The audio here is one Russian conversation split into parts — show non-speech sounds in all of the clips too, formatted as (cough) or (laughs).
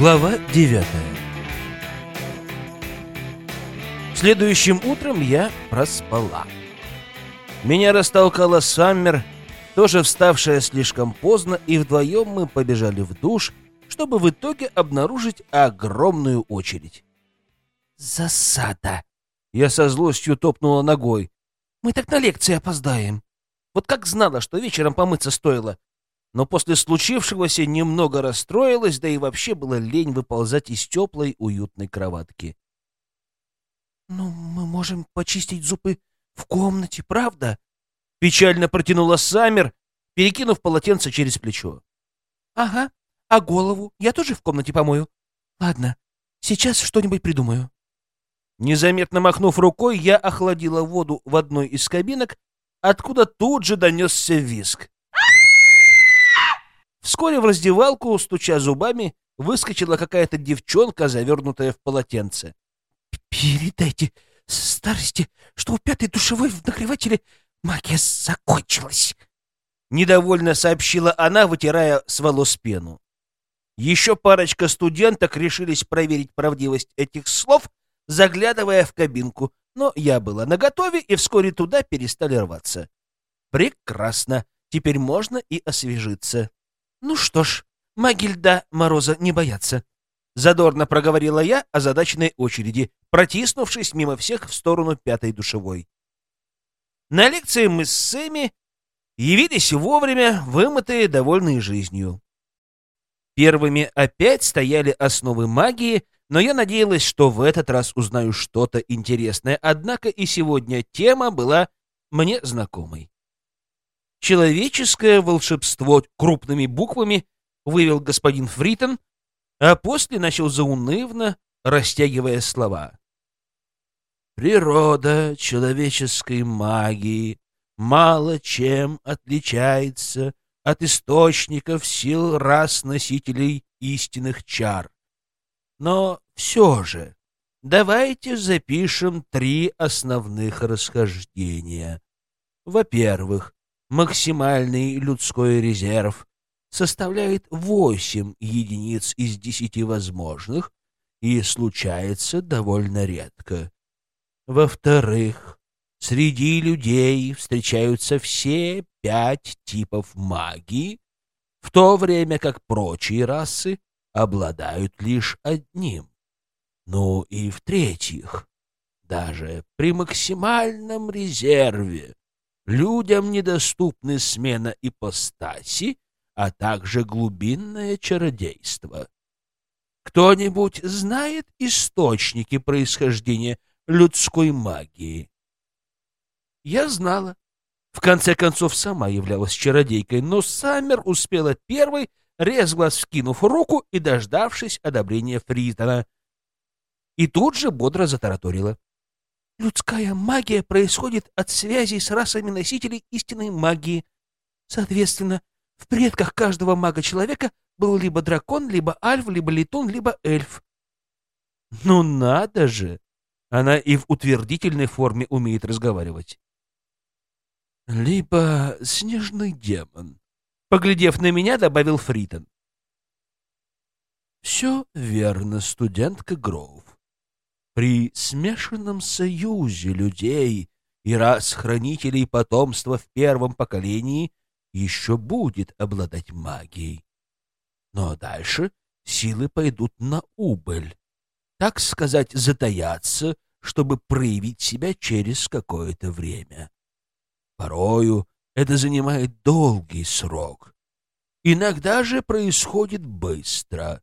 Глава девятая Следующим утром я проспала. Меня растолкала Саммер, тоже вставшая слишком поздно, и вдвоем мы побежали в душ, чтобы в итоге обнаружить огромную очередь. «Засада!» Я со злостью топнула ногой. «Мы так на лекции опоздаем. Вот как знала, что вечером помыться стоило. Но после случившегося немного расстроилась, да и вообще было лень выползать из теплой, уютной кроватки. «Ну, мы можем почистить зубы в комнате, правда?» Печально протянула Саммер, перекинув полотенце через плечо. «Ага, а голову я тоже в комнате помою? Ладно, сейчас что-нибудь придумаю». Незаметно махнув рукой, я охладила воду в одной из кабинок, откуда тут же донесся виск. Вскоре в раздевалку, стуча зубами, выскочила какая-то девчонка, завернутая в полотенце. «Передайте старости, что у пятой душевой в нагревателе магия закончилась!» Недовольно сообщила она, вытирая с волос пену. Еще парочка студенток решились проверить правдивость этих слов, заглядывая в кабинку, но я была наготове, и вскоре туда перестали рваться. Прекрасно, теперь можно и освежиться. Ну что ж, маги льда Мороза не боятся. Задорно проговорила я о задачной очереди, протиснувшись мимо всех в сторону пятой душевой. На лекции мы с Сэмми явились вовремя, вымытые, довольные жизнью. Первыми опять стояли основы магии, но я надеялась, что в этот раз узнаю что-то интересное, однако и сегодня тема была мне знакомой. «Человеческое волшебство» крупными буквами вывел господин Фритон, а после начал заунывно, растягивая слова. «Природа человеческой магии мало чем отличается от источников сил рас носителей истинных чар. Но все же давайте запишем три основных расхождения. Во-первых, максимальный людской резерв составляет 8 единиц из 10 возможных и случается довольно редко. Во-вторых, среди людей встречаются все пять типов магии, в то время как прочие расы обладают лишь одним. Ну и в-третьих, даже при максимальном резерве людям недоступны смена ипостаси, а также глубинное чародейство. Кто-нибудь знает источники происхождения людской магии? Я знала. В конце концов, сама являлась чародейкой, но Саммер успела первой резгло скинув руку и дождавшись одобрения Фритона. И тут же бодро затараторила. Людская магия происходит от связи с расами носителей истинной магии. Соответственно, в предках каждого мага-человека был либо дракон, либо альф, либо летун, либо эльф. Ну надо же! Она и в утвердительной форме умеет разговаривать. Либо снежный демон, Поглядев на меня, добавил Фритон. Все верно, студентка Гроув. При смешанном союзе людей и рас-хранителей потомства в первом поколении еще будет обладать магией. Но дальше силы пойдут на убыль, так сказать, затаяться, чтобы проявить себя через какое-то время. Порою это занимает долгий срок. Иногда же происходит быстро.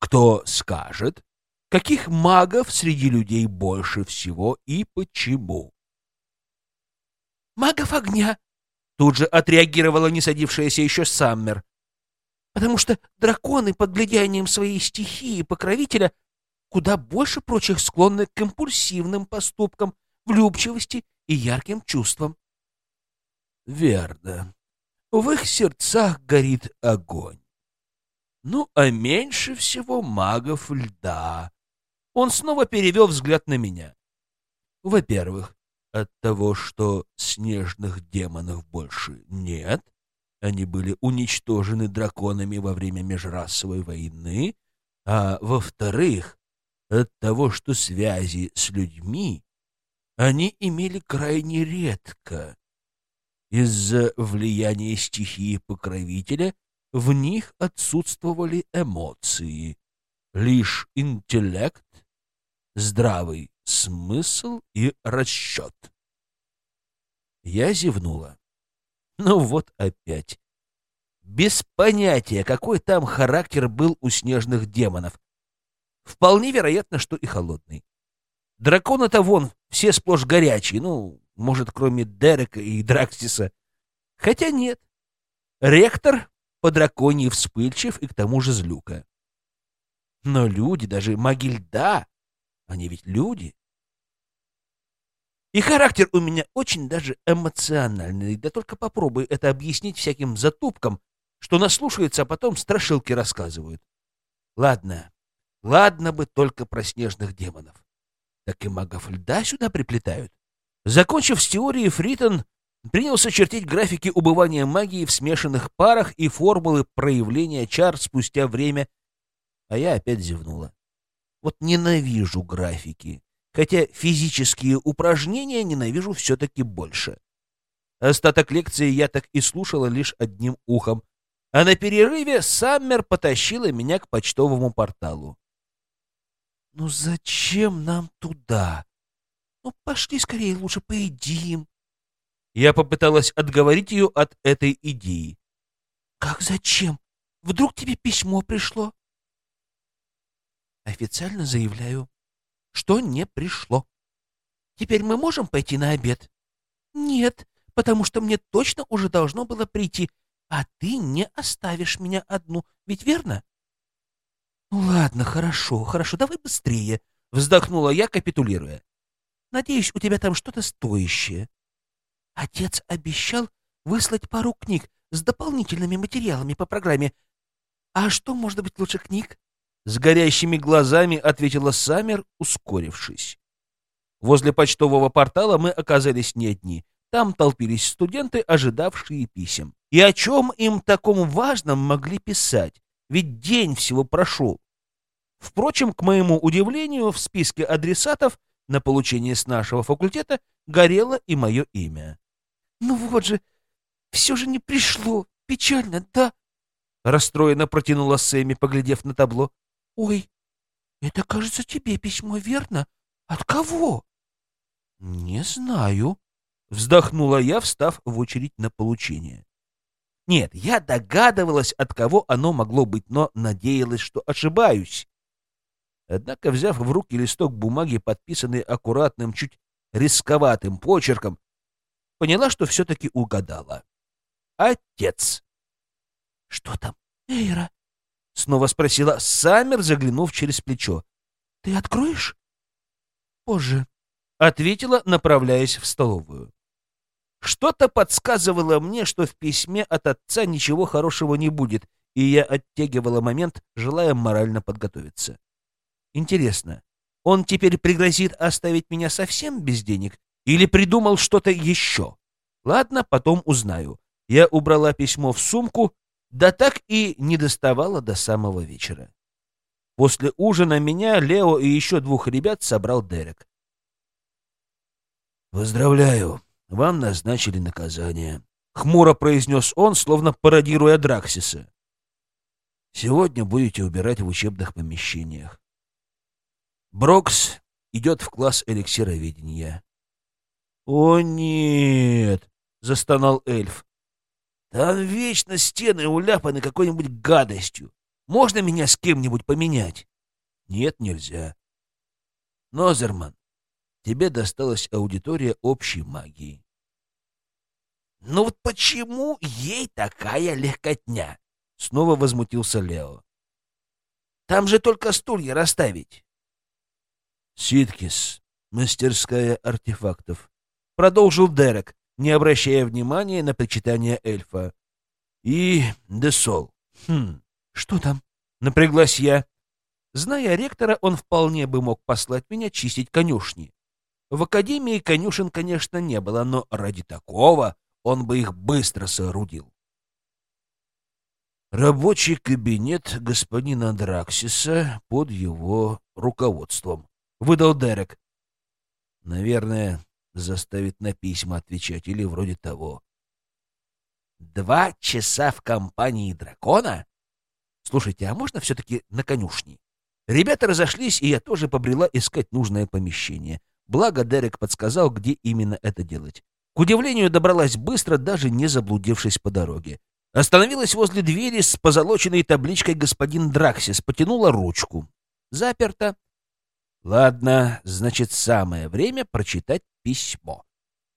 Кто скажет, каких магов среди людей больше всего и почему? «Магов огня!» — тут же отреагировала не садившаяся еще Саммер. «Потому что драконы под влиянием своей стихии покровителя куда больше прочих склонны к импульсивным поступкам, влюбчивости и ярким чувствам. Верно. В их сердцах горит огонь. Ну, а меньше всего магов льда. Он снова перевел взгляд на меня. Во-первых, от того, что снежных демонов больше нет, они были уничтожены драконами во время межрасовой войны, А во-вторых, от того, что связи с людьми они имели крайне редко. Из-за влияния стихии покровителя в них отсутствовали эмоции, лишь интеллект, здравый смысл и расчет. Я зевнула. Ну вот опять. Без понятия, какой там характер был у снежных демонов. Вполне вероятно, что и холодный. Драконы-то вон все сплошь горячие, ну, может, кроме Дерека и Драксиса. Хотя нет. Ректор по драконьи вспыльчив и к тому же злюка. Но люди, даже маги льда, они ведь люди. И характер у меня очень даже эмоциональный. Да только попробуй это объяснить всяким затупкам, что наслушаются, а потом страшилки рассказывают. Ладно, ладно бы только про снежных демонов. Так и магов льда сюда приплетают. Закончив с теорией, Фритон принялся чертить графики убывания магии в смешанных парах и формулы проявления чар спустя время, а я опять зевнула. Вот ненавижу графики, хотя физические упражнения ненавижу все-таки больше. Остаток лекции я так и слушала лишь одним ухом, а на перерыве Саммер потащила меня к почтовому порталу. «Ну зачем нам туда? Ну пошли скорее, лучше поедим». Я попыталась отговорить ее от этой идеи. «Как зачем? Вдруг тебе письмо пришло?» «Официально заявляю, что не пришло. Теперь мы можем пойти на обед?» «Нет, потому что мне точно уже должно было прийти а ты не оставишь меня одну, ведь верно? Ну ладно, хорошо, хорошо, давай быстрее, вздохнула я, капитулируя. Надеюсь, у тебя там что-то стоящее. Отец обещал выслать пару книг с дополнительными материалами по программе. А что может быть лучше книг? С горящими глазами ответила Саммер, ускорившись. Возле почтового портала мы оказались не одни. Там толпились студенты, ожидавшие писем. И о чем им таком важном могли писать? Ведь день всего прошел. Впрочем, к моему удивлению, в списке адресатов на получение с нашего факультета горело и мое имя. «Ну вот же, все же не пришло. Печально, да?» Расстроенно протянула Сэмми, поглядев на табло. «Ой, это, кажется, тебе письмо, верно? От кого?» «Не знаю», — вздохнула я, встав в очередь на получение. Нет, я догадывалась, от кого оно могло быть, но надеялась, что ошибаюсь. Однако, взяв в руки листок бумаги, подписанный аккуратным, чуть рисковатым почерком, поняла, что все-таки угадала. Отец. — Что там, Эйра? — снова спросила Саммер, заглянув через плечо. — Ты откроешь? — Позже, — ответила, направляясь в столовую. Что-то подсказывало мне, что в письме от отца ничего хорошего не будет, и я оттягивала момент, желая морально подготовиться. Интересно, он теперь пригрозит оставить меня совсем без денег или придумал что-то еще? Ладно, потом узнаю. Я убрала письмо в сумку, да так и не доставала до самого вечера. После ужина меня, Лео и еще двух ребят собрал Дерек. «Поздравляю!» Вам назначили наказание. Хмуро произнес он, словно пародируя Драксиса. Сегодня будете убирать в учебных помещениях. Брокс идет в класс эликсироведения. «О, нет!» — застонал эльф. «Там вечно стены уляпаны какой-нибудь гадостью. Можно меня с кем-нибудь поменять?» «Нет, нельзя». «Нозерман, тебе досталась аудитория общей магии. «Ну вот почему ей такая легкотня?» — снова возмутился Лео. «Там же только стулья расставить». «Ситкис, мастерская артефактов», — продолжил Дерек, не обращая внимания на причитание эльфа. «И Десол. Хм, что там?» — напряглась я. Зная ректора, он вполне бы мог послать меня чистить конюшни. В академии конюшен, конечно, не было, но ради такого он бы их быстро соорудил. Рабочий кабинет господина Драксиса под его руководством. Выдал Дерек. Наверное, заставит на письма отвечать или вроде того. Два часа в компании дракона? Слушайте, а можно все-таки на конюшне? Ребята разошлись, и я тоже побрела искать нужное помещение. Благо, Дерек подсказал, где именно это делать. К удивлению, добралась быстро, даже не заблудившись по дороге. Остановилась возле двери с позолоченной табличкой «Господин Драксис», потянула ручку. Заперто. Ладно, значит, самое время прочитать письмо.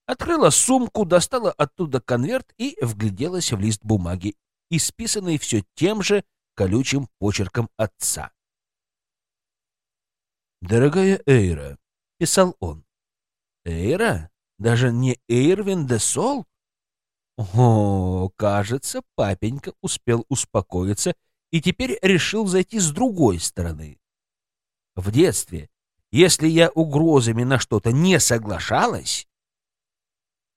Открыла сумку, достала оттуда конверт и вгляделась в лист бумаги, исписанный все тем же колючим почерком отца. «Дорогая Эйра», — писал он. «Эйра? Даже не Эйрвин де Сол?» О, кажется, папенька успел успокоиться и теперь решил зайти с другой стороны. В детстве, если я угрозами на что-то не соглашалась,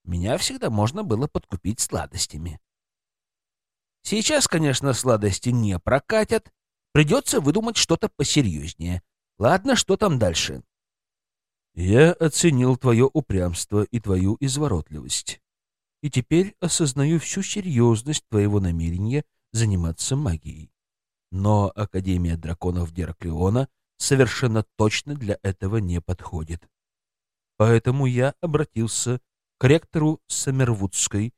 меня всегда можно было подкупить сладостями. Сейчас, конечно, сладости не прокатят, придется выдумать что-то посерьезнее. Ладно, что там дальше? Я оценил твое упрямство и твою изворотливость и теперь осознаю всю серьезность твоего намерения заниматься магией. Но Академия драконов Дераклеона совершенно точно для этого не подходит. Поэтому я обратился к ректору Самервудской,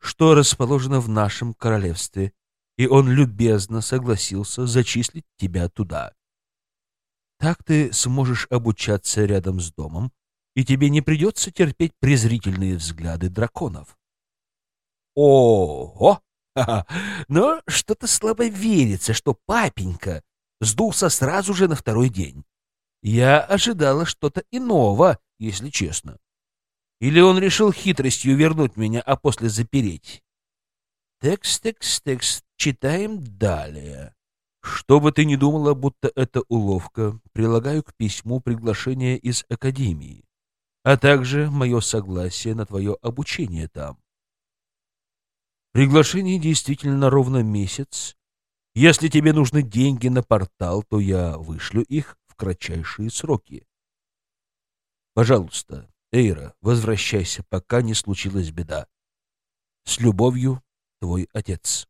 что расположено в нашем королевстве, и он любезно согласился зачислить тебя туда. Так ты сможешь обучаться рядом с домом, и тебе не придется терпеть презрительные взгляды драконов. Ого! (laughs) Но что-то слабо верится, что папенька сдулся сразу же на второй день. Я ожидала что-то иного, если честно. Или он решил хитростью вернуть меня, а после запереть? Текст, текст, текст. Читаем далее. Что бы ты ни думала, будто это уловка, прилагаю к письму приглашение из Академии а также мое согласие на твое обучение там. Приглашение действительно ровно месяц. Если тебе нужны деньги на портал, то я вышлю их в кратчайшие сроки. Пожалуйста, Эйра, возвращайся, пока не случилась беда. С любовью, твой отец.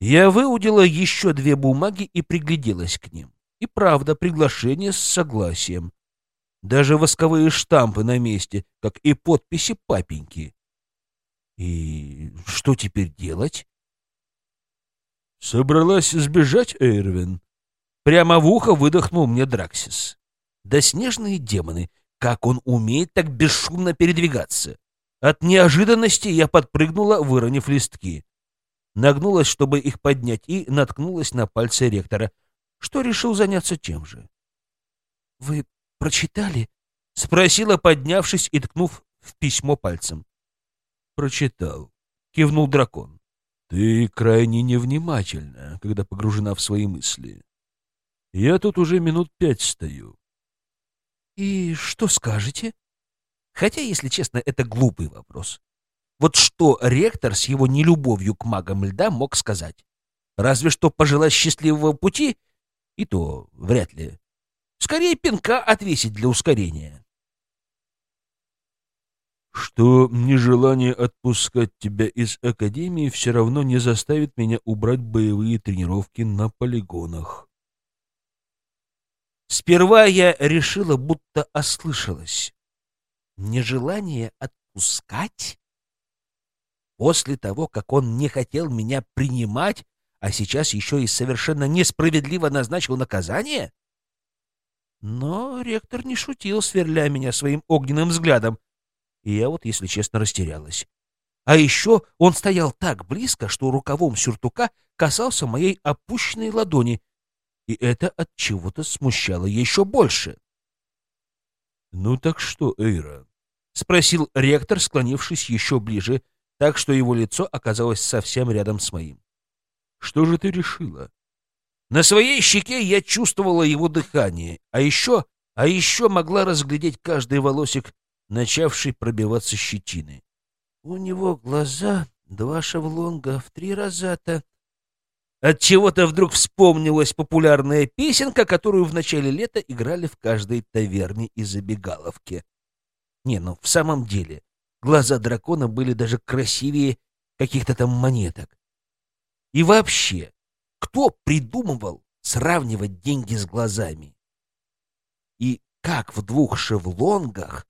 Я выудила еще две бумаги и пригляделась к ним. И правда, приглашение с согласием. Даже восковые штампы на месте, как и подписи папеньки. И что теперь делать? Собралась сбежать, Эйрвин? Прямо в ухо выдохнул мне Драксис. Да снежные демоны, как он умеет так бесшумно передвигаться. От неожиданности я подпрыгнула, выронив листки. Нагнулась, чтобы их поднять, и наткнулась на пальцы ректора, что решил заняться тем же. — Вы прочитали?» — спросила, поднявшись и ткнув в письмо пальцем. «Прочитал», — кивнул дракон. «Ты крайне невнимательна, когда погружена в свои мысли. Я тут уже минут пять стою». «И что скажете?» Хотя, если честно, это глупый вопрос. Вот что ректор с его нелюбовью к магам льда мог сказать? Разве что пожелать счастливого пути, и то вряд ли. Скорее пинка отвесить для ускорения. Что нежелание отпускать тебя из академии все равно не заставит меня убрать боевые тренировки на полигонах. Сперва я решила, будто ослышалась. Нежелание отпускать? После того, как он не хотел меня принимать, а сейчас еще и совершенно несправедливо назначил наказание? Но ректор не шутил, сверля меня своим огненным взглядом. И я вот, если честно, растерялась. А еще он стоял так близко, что рукавом сюртука касался моей опущенной ладони, и это от чего-то смущало еще больше. «Ну так что, Эйра?» — спросил ректор, склонившись еще ближе, так что его лицо оказалось совсем рядом с моим. «Что же ты решила?» На своей щеке я чувствовала его дыхание, а еще, а еще могла разглядеть каждый волосик, начавший пробиваться щетины. У него глаза два шавлонга в три раза-то. От чего-то вдруг вспомнилась популярная песенка, которую в начале лета играли в каждой таверне и забегаловке. Не, ну в самом деле, глаза дракона были даже красивее каких-то там монеток. И вообще, кто придумывал сравнивать деньги с глазами? И как в двух шевлонгах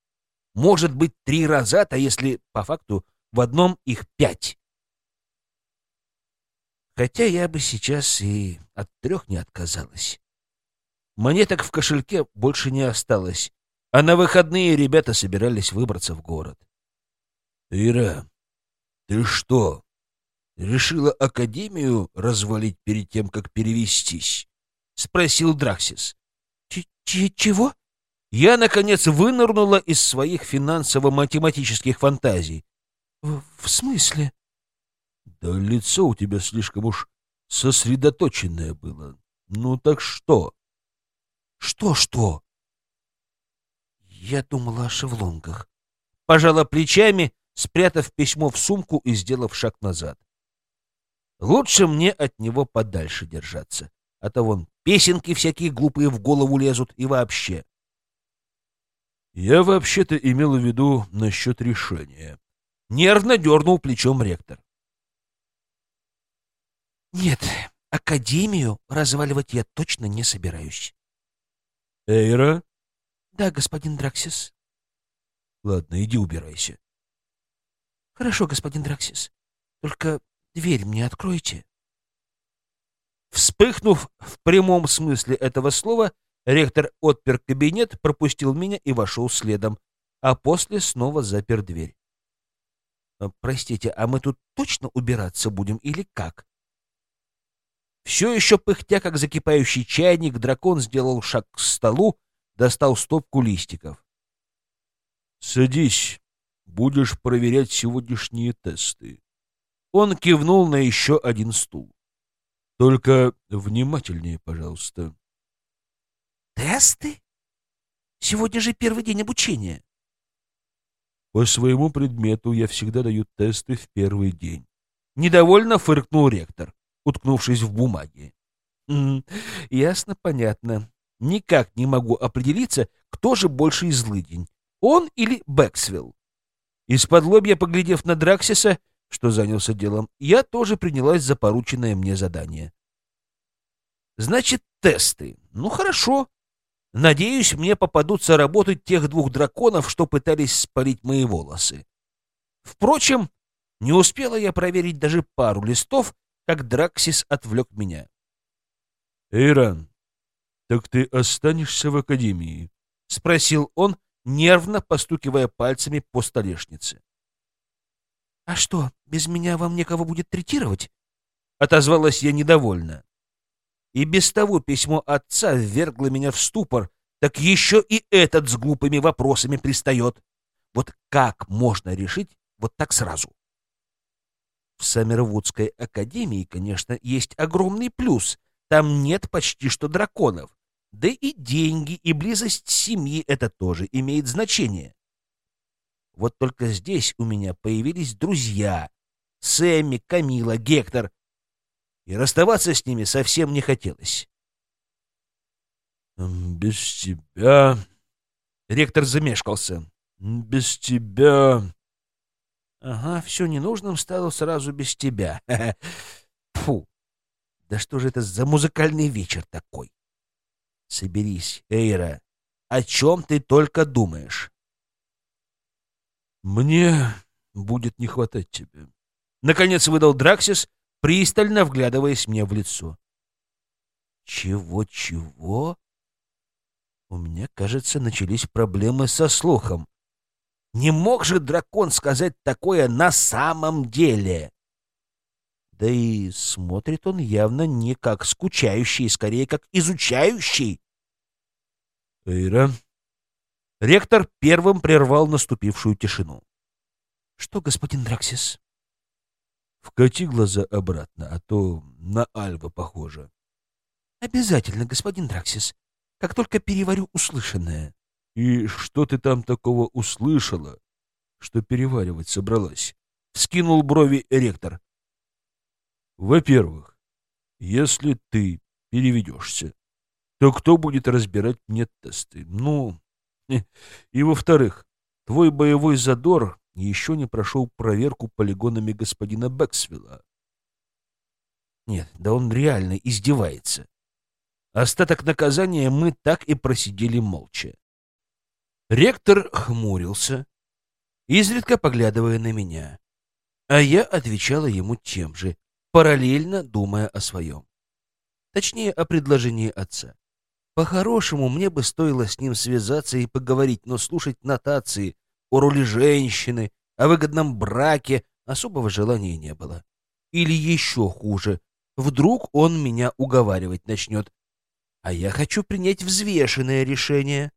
может быть три раза-то, если по факту в одном их пять? Хотя я бы сейчас и от трех не отказалась. Монеток в кошельке больше не осталось, а на выходные ребята собирались выбраться в город. — Ира, ты что, решила Академию развалить перед тем, как перевестись? — спросил Драксис. Ч -ч «Чего?» Я, наконец, вынырнула из своих финансово-математических фантазий. В, «В смысле?» Да лицо у тебя слишком уж сосредоточенное было. Ну так что? Что-что? Я думала о шевлонгах. Пожала плечами, спрятав письмо в сумку и сделав шаг назад. Лучше мне от него подальше держаться, а то вон песенки всякие глупые в голову лезут и вообще. Я вообще-то имел в виду насчет решения. Нервно дернул плечом ректор. Нет, академию разваливать я точно не собираюсь. Эйра? Да, господин Драксис. Ладно, иди убирайся. Хорошо, господин Драксис. Только дверь мне откройте. Вспыхнув в прямом смысле этого слова, ректор отпер кабинет, пропустил меня и вошел следом, а после снова запер дверь. «Простите, а мы тут точно убираться будем или как?» Все еще пыхтя, как закипающий чайник, дракон сделал шаг к столу, достал стопку листиков. «Садись, будешь проверять сегодняшние тесты». Он кивнул на еще один стул. «Только внимательнее, пожалуйста». «Тесты? Сегодня же первый день обучения». «По своему предмету я всегда даю тесты в первый день». Недовольно фыркнул ректор уткнувшись в бумаги. ясно, понятно. Никак не могу определиться, кто же больше злыдень, он или Бэксвилл. Из-под лобья, поглядев на Драксиса, что занялся делом, я тоже принялась за порученное мне задание. Значит, тесты. Ну, хорошо. Надеюсь, мне попадутся работать тех двух драконов, что пытались спалить мои волосы. Впрочем, не успела я проверить даже пару листов, как Драксис отвлек меня. «Эйран, так ты останешься в Академии?» — спросил он, нервно постукивая пальцами по столешнице. «А что, без меня вам некого будет третировать?» — отозвалась я недовольно. И без того письмо отца ввергло меня в ступор, так еще и этот с глупыми вопросами пристает. Вот как можно решить вот так сразу? В Саммервудской академии, конечно, есть огромный плюс. Там нет почти что драконов. Да и деньги, и близость семьи — это тоже имеет значение. Вот только здесь у меня появились друзья. Сэмми, Камила, Гектор. И расставаться с ними совсем не хотелось. «Без тебя...» Ректор замешкался. «Без тебя...» Ага, все ненужным стало сразу без тебя. (laughs) Фу! Да что же это за музыкальный вечер такой? Соберись, Эйра. О чем ты только думаешь? Мне будет не хватать тебя. Наконец выдал Драксис, пристально вглядываясь мне в лицо. Чего-чего? У меня, кажется, начались проблемы со слухом. Не мог же дракон сказать такое на самом деле? Да и смотрит он явно не как скучающий, скорее как изучающий. Эйра. Ректор первым прервал наступившую тишину. Что, господин Драксис? Вкати глаза обратно, а то на Альва похоже. Обязательно, господин Драксис, как только переварю услышанное. И что ты там такого услышала, что переваривать собралась? Скинул брови ректор. Во-первых, если ты переведешься, то кто будет разбирать мне тесты? Ну, (laughs) и во-вторых, твой боевой задор еще не прошел проверку полигонами господина Бэксвилла. Нет, да он реально издевается. Остаток наказания мы так и просидели молча. Ректор хмурился, изредка поглядывая на меня, а я отвечала ему тем же, параллельно думая о своем. Точнее, о предложении отца. По-хорошему, мне бы стоило с ним связаться и поговорить, но слушать нотации о роли женщины, о выгодном браке особого желания не было. Или еще хуже, вдруг он меня уговаривать начнет, а я хочу принять взвешенное решение.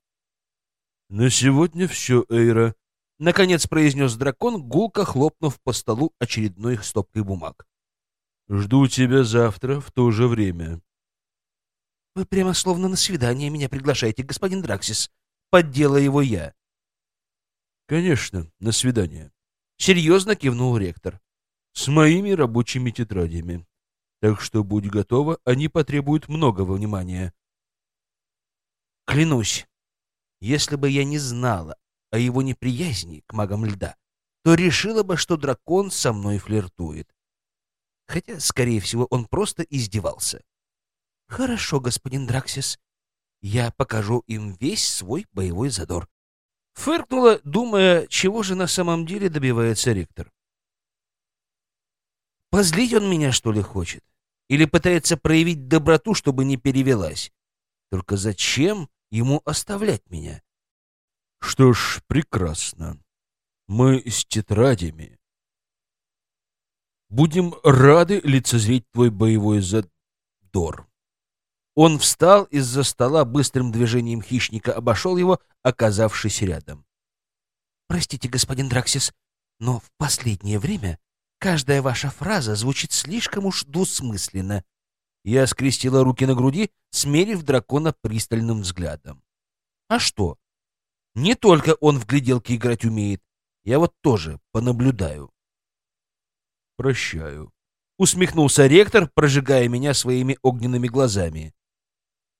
— На сегодня все, Эйра, — наконец произнес дракон, гулко хлопнув по столу очередной стопкой бумаг. — Жду тебя завтра в то же время. — Вы прямо словно на свидание меня приглашаете, господин Драксис. Поддела его я. — Конечно, на свидание. Серьезно кивнул ректор. — С моими рабочими тетрадями. Так что будь готова, они потребуют много внимания. Клянусь, если бы я не знала о его неприязни к магам льда, то решила бы, что дракон со мной флиртует. Хотя, скорее всего, он просто издевался. «Хорошо, господин Драксис, я покажу им весь свой боевой задор». Фыркнула, думая, чего же на самом деле добивается ректор. Позлить он меня, что ли, хочет? Или пытается проявить доброту, чтобы не перевелась? Только зачем ему оставлять меня? Что ж, прекрасно. Мы с тетрадями. Будем рады лицезреть твой боевой задор. Он встал из-за стола, быстрым движением хищника обошел его, оказавшись рядом. «Простите, господин Драксис, но в последнее время каждая ваша фраза звучит слишком уж двусмысленно». Я скрестила руки на груди, смерив дракона пристальным взглядом. «А что? Не только он в гляделки играть умеет. Я вот тоже понаблюдаю. Прощаю. Усмехнулся ректор, прожигая меня своими огненными глазами.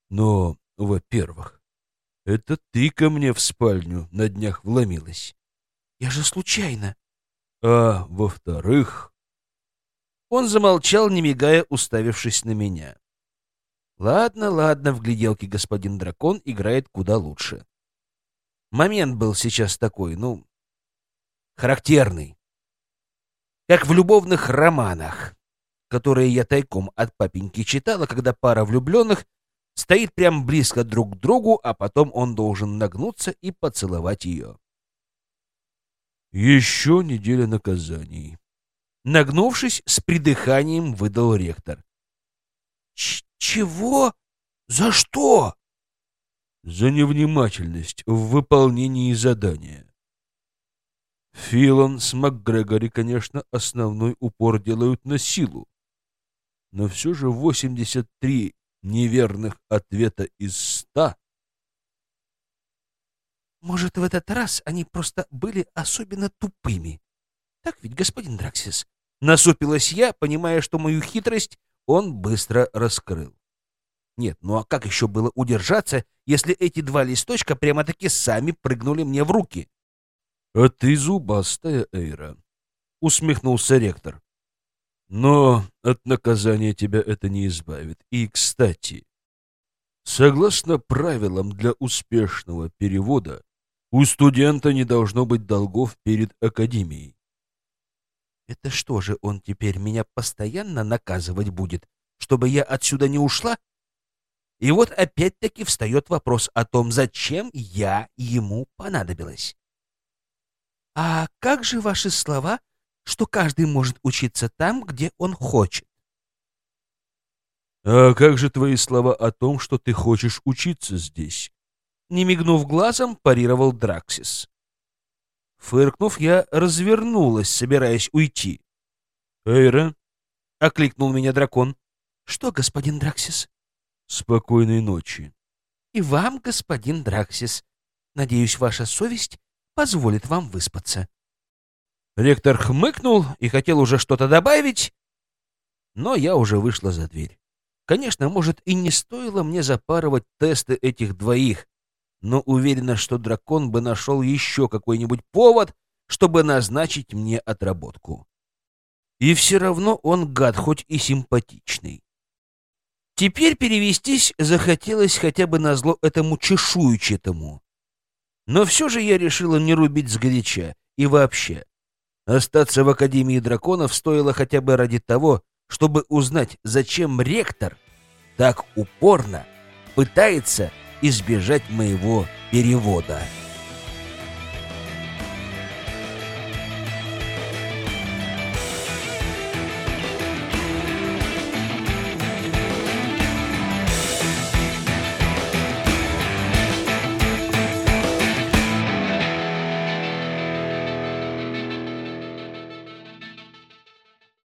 Но, во-первых, это ты ко мне в спальню на днях вломилась. Я же случайно. А, во-вторых... Он замолчал, не мигая, уставившись на меня. Ладно, ладно, в гляделке господин дракон играет куда лучше. Момент был сейчас такой, ну, характерный. Как в любовных романах, которые я тайком от папеньки читала, когда пара влюбленных стоит прям близко друг к другу, а потом он должен нагнуться и поцеловать ее. Еще неделя наказаний. Нагнувшись, с придыханием выдал ректор. Ч «Чего? За что?» за невнимательность в выполнении задания. Филон с МакГрегори, конечно, основной упор делают на силу, но все же 83 неверных ответа из 100 Может, в этот раз они просто были особенно тупыми. Так ведь, господин Драксис? Насупилась я, понимая, что мою хитрость он быстро раскрыл. Нет, ну а как еще было удержаться, если эти два листочка прямо-таки сами прыгнули мне в руки? — А ты зубастая, Эйра, — усмехнулся ректор. — Но от наказания тебя это не избавит. И, кстати, согласно правилам для успешного перевода, у студента не должно быть долгов перед академией. — Это что же, он теперь меня постоянно наказывать будет, чтобы я отсюда не ушла? И вот опять-таки встает вопрос о том, зачем я ему понадобилась. «А как же ваши слова, что каждый может учиться там, где он хочет?» «А как же твои слова о том, что ты хочешь учиться здесь?» Не мигнув глазом, парировал Драксис. Фыркнув, я развернулась, собираясь уйти. «Эйра?» — окликнул меня дракон. «Что, господин Драксис?» Спокойной ночи. И вам, господин Драксис. Надеюсь, ваша совесть позволит вам выспаться. Ректор хмыкнул и хотел уже что-то добавить, но я уже вышла за дверь. Конечно, может, и не стоило мне запарывать тесты этих двоих, но уверена, что дракон бы нашел еще какой-нибудь повод, чтобы назначить мне отработку. И все равно он гад, хоть и симпатичный. Теперь перевестись захотелось хотя бы на зло этому чешуйчатому. Но все же я решила не рубить сгоряча. И вообще, остаться в Академии драконов стоило хотя бы ради того, чтобы узнать, зачем ректор так упорно пытается избежать моего перевода.